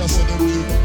amor não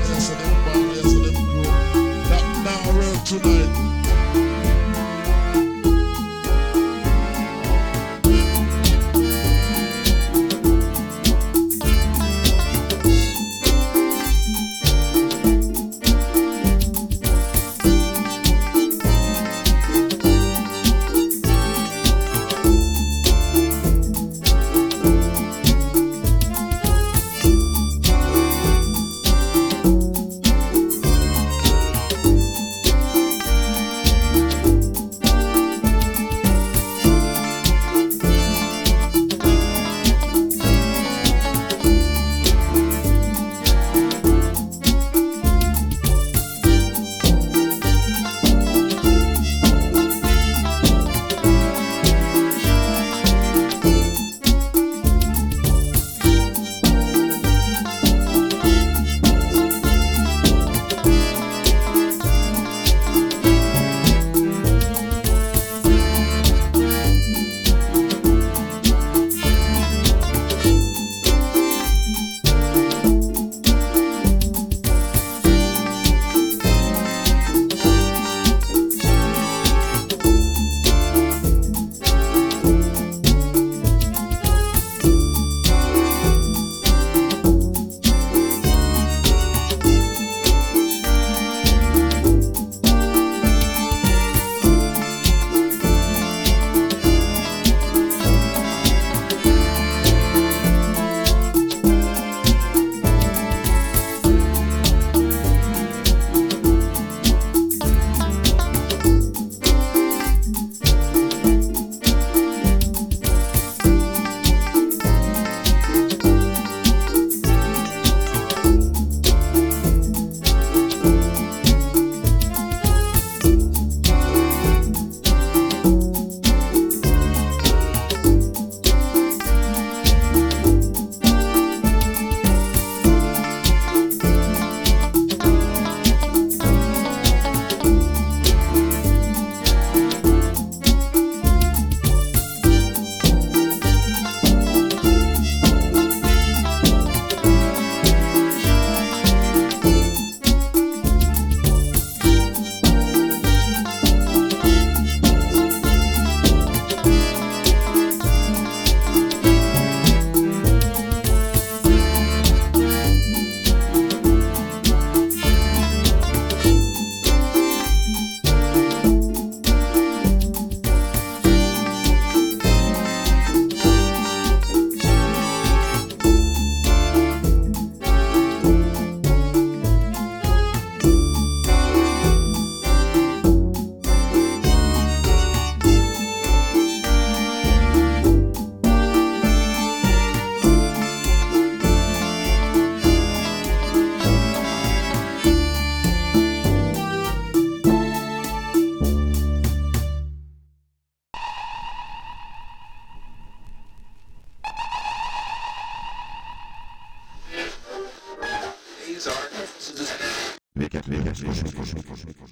These are.